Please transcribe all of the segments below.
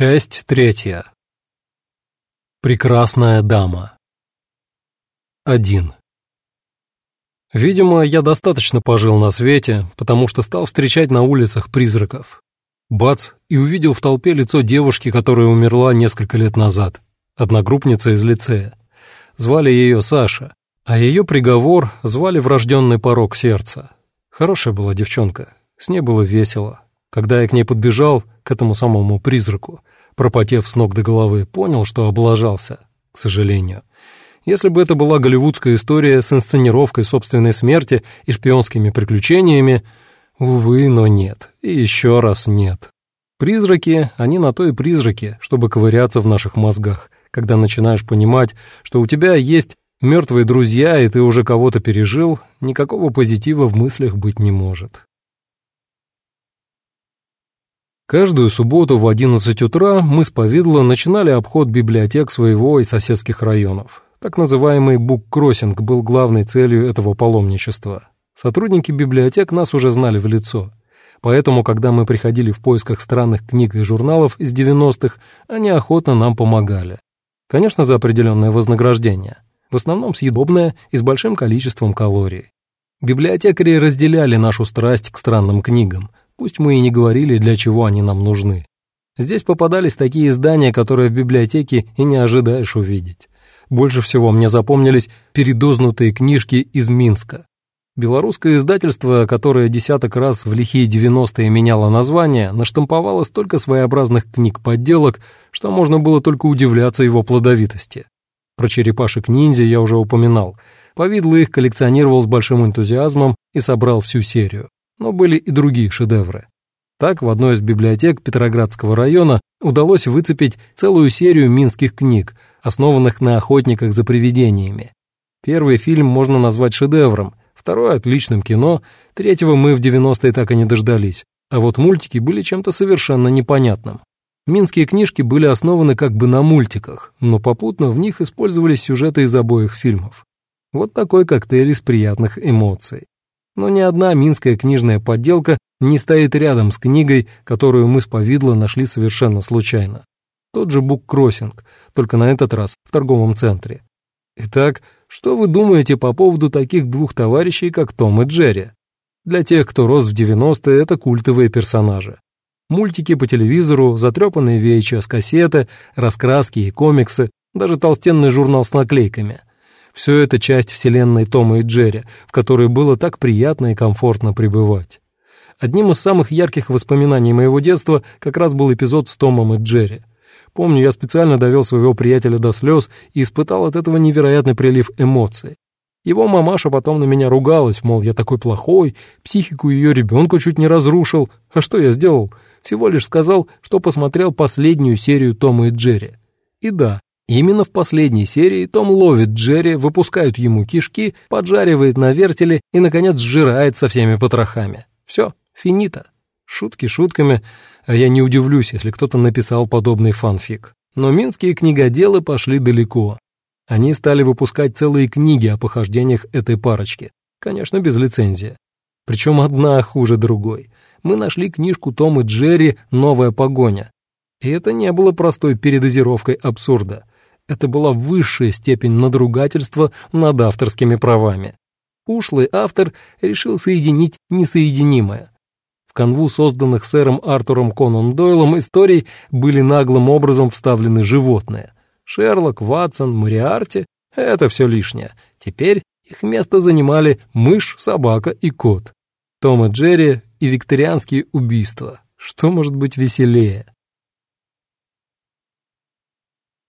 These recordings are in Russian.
Часть третья. Прекрасная дама. Один. Видимо, я достаточно пожил на свете, потому что стал встречать на улицах призраков. Бац, и увидел в толпе лицо девушки, которая умерла несколько лет назад, одногруппница из лицея. Звали ее Саша, а ее приговор звали врожденный порог сердца. Хорошая была девчонка, с ней было весело. Когда я к ней подбежал, к этому самому призраку, пропотев с ног до головы, понял, что облажался, к сожалению. Если бы это была голливудская история с инсценировкой собственной смерти и шпионскими приключениями, увы, но нет, и еще раз нет. Призраки, они на то и призраки, чтобы ковыряться в наших мозгах, когда начинаешь понимать, что у тебя есть мертвые друзья, и ты уже кого-то пережил, никакого позитива в мыслях быть не может. Каждую субботу в 11 утра мы с Повидло начинали обход библиотек своего и соседских районов. Так называемый буккроссинг был главной целью этого паломничества. Сотрудники библиотек нас уже знали в лицо. Поэтому, когда мы приходили в поисках странных книг и журналов из 90-х, они охотно нам помогали. Конечно, за определенное вознаграждение. В основном съедобное и с большим количеством калорий. Библиотекари разделяли нашу страсть к странным книгам, Пусть мы и не говорили, для чего они нам нужны. Здесь попадались такие издания, которые в библиотеке и не ожидаешь увидеть. Больше всего мне запомнились передознутые книжки из Минска. Белорусское издательство, которое десяток раз в лихие девяностые меняло название, наштамповало столько своеобразных книг-подделок, что можно было только удивляться его плодовитости. Про черепашек-ниндзя я уже упоминал. Повидло их коллекционировал с большим энтузиазмом и собрал всю серию но были и другие шедевры. Так, в одной из библиотек Петроградского района удалось выцепить целую серию минских книг, основанных на охотниках за привидениями. Первый фильм можно назвать шедевром, второй — отличным кино, третьего мы в 90-е так и не дождались, а вот мультики были чем-то совершенно непонятным. Минские книжки были основаны как бы на мультиках, но попутно в них использовались сюжеты из обоих фильмов. Вот такой коктейль из приятных эмоций но ни одна минская книжная подделка не стоит рядом с книгой, которую мы с Повидло нашли совершенно случайно. Тот же буккроссинг, только на этот раз в торговом центре. Итак, что вы думаете по поводу таких двух товарищей, как Том и Джерри? Для тех, кто рос в 90-е, это культовые персонажи. Мультики по телевизору, затрепанные VHS-кассеты, раскраски и комиксы, даже толстенный журнал с наклейками. Все это часть вселенной Тома и Джерри, в которой было так приятно и комфортно пребывать. Одним из самых ярких воспоминаний моего детства как раз был эпизод с Томом и Джерри. Помню, я специально довел своего приятеля до слез и испытал от этого невероятный прилив эмоций. Его мамаша потом на меня ругалась, мол, я такой плохой, психику ее ребенка чуть не разрушил. А что я сделал? Всего лишь сказал, что посмотрел последнюю серию Тома и Джерри. И да, Именно в последней серии Том ловит Джерри, выпускают ему кишки, поджаривает на вертеле и, наконец, сжирает со всеми потрохами. Все, финита. Шутки шутками, а я не удивлюсь, если кто-то написал подобный фанфик. Но минские книгоделы пошли далеко. Они стали выпускать целые книги о похождениях этой парочки. Конечно, без лицензии. Причем одна хуже другой. Мы нашли книжку Том и Джерри «Новая погоня». И это не было простой передозировкой абсурда. Это была высшая степень надругательства над авторскими правами. Ушлый автор решил соединить несоединимое. В канву созданных сэром Артуром Конан Дойлом историй были наглым образом вставлены животные. Шерлок, Ватсон, Мариарти — это все лишнее. Теперь их место занимали мышь, собака и кот. Том и Джерри и викторианские убийства. Что может быть веселее?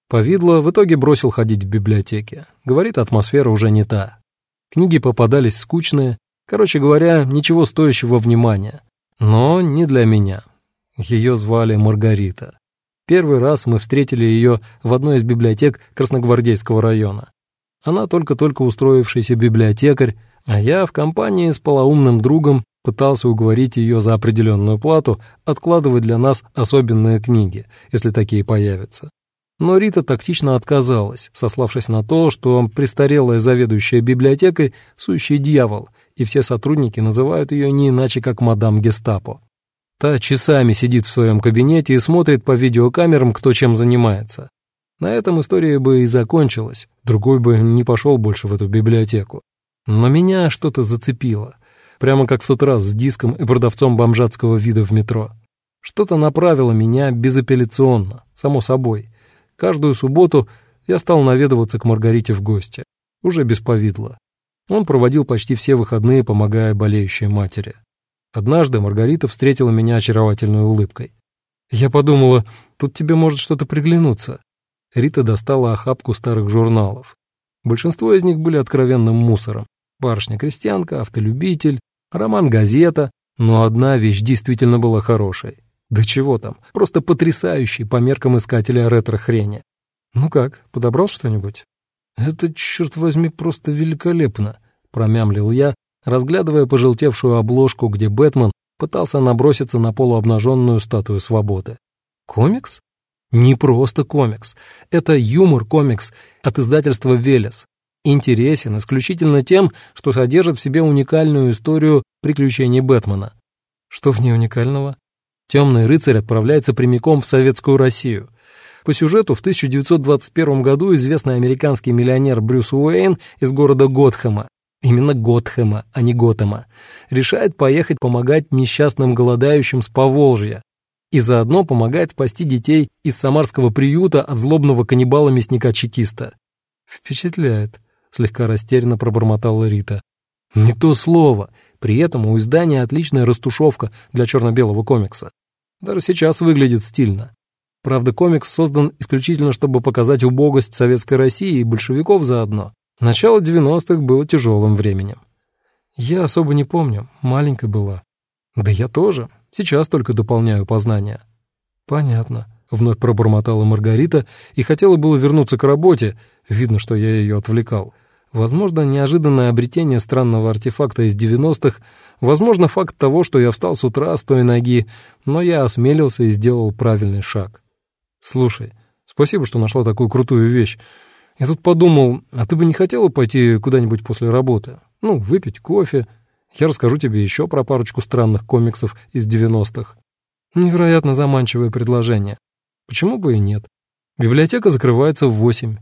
Повидло в итоге бросил ходить в библиотеке. Говорит, атмосфера уже не та. Книги попадались скучные, короче говоря, ничего стоящего внимания. Но не для меня. Ее звали Маргарита. Первый раз мы встретили ее в одной из библиотек Красногвардейского района. Она только-только устроившийся библиотекарь, а я в компании с полоумным другом пытался уговорить ее за определенную плату откладывать для нас особенные книги, если такие появятся. Но Рита тактично отказалась, сославшись на то, что престарелая заведующая библиотекой — сущий дьявол, и все сотрудники называют ее не иначе, как мадам гестапо. Та часами сидит в своем кабинете и смотрит по видеокамерам, кто чем занимается. На этом история бы и закончилась, другой бы не пошел больше в эту библиотеку. Но меня что-то зацепило, прямо как в тот раз с диском и продавцом бомжатского вида в метро. Что-то направило меня безапелляционно, само собой. Каждую субботу я стал наведываться к Маргарите в гости, уже без повидла. Он проводил почти все выходные, помогая болеющей матери. Однажды Маргарита встретила меня очаровательной улыбкой. Я подумала, тут тебе может что-то приглянуться. Рита достала охапку старых журналов. Большинство из них были откровенным мусором. Барышня-крестьянка, автолюбитель, роман-газета, но одна вещь действительно была хорошей. Да чего там, просто потрясающий по меркам искателя ретро-хрени. Ну как, подобрал что-нибудь? Это, черт возьми, просто великолепно, промямлил я, разглядывая пожелтевшую обложку, где Бэтмен пытался наброситься на полуобнаженную статую свободы. Комикс? Не просто комикс. Это юмор-комикс от издательства «Велес». Интересен исключительно тем, что содержит в себе уникальную историю приключений Бэтмена. Что в ней уникального? Темный рыцарь отправляется прямиком в советскую Россию. По сюжету в 1921 году известный американский миллионер Брюс Уэйн из города Готхэма именно Готхэма, а не Готэма, решает поехать помогать несчастным голодающим с Поволжья и заодно помогает спасти детей из самарского приюта от злобного каннибала-мясника-чекиста. «Впечатляет», — слегка растерянно пробормотала Рита. «Не то слово. При этом у издания отличная растушевка для черно-белого комикса. Даже сейчас выглядит стильно. Правда, комикс создан исключительно, чтобы показать убогость советской России и большевиков заодно. Начало 90-х было тяжелым временем. Я особо не помню, маленькой была. Да я тоже, сейчас только дополняю познания. Понятно, вновь пробормотала Маргарита и хотела было вернуться к работе, видно, что я ее отвлекал. Возможно, неожиданное обретение странного артефакта из 90-х, возможно, факт того, что я встал с утра с той ноги, но я осмелился и сделал правильный шаг. «Слушай, спасибо, что нашла такую крутую вещь. Я тут подумал, а ты бы не хотела пойти куда-нибудь после работы? Ну, выпить кофе. Я расскажу тебе еще про парочку странных комиксов из 90-х. Невероятно заманчивое предложение. Почему бы и нет? Библиотека закрывается в восемь.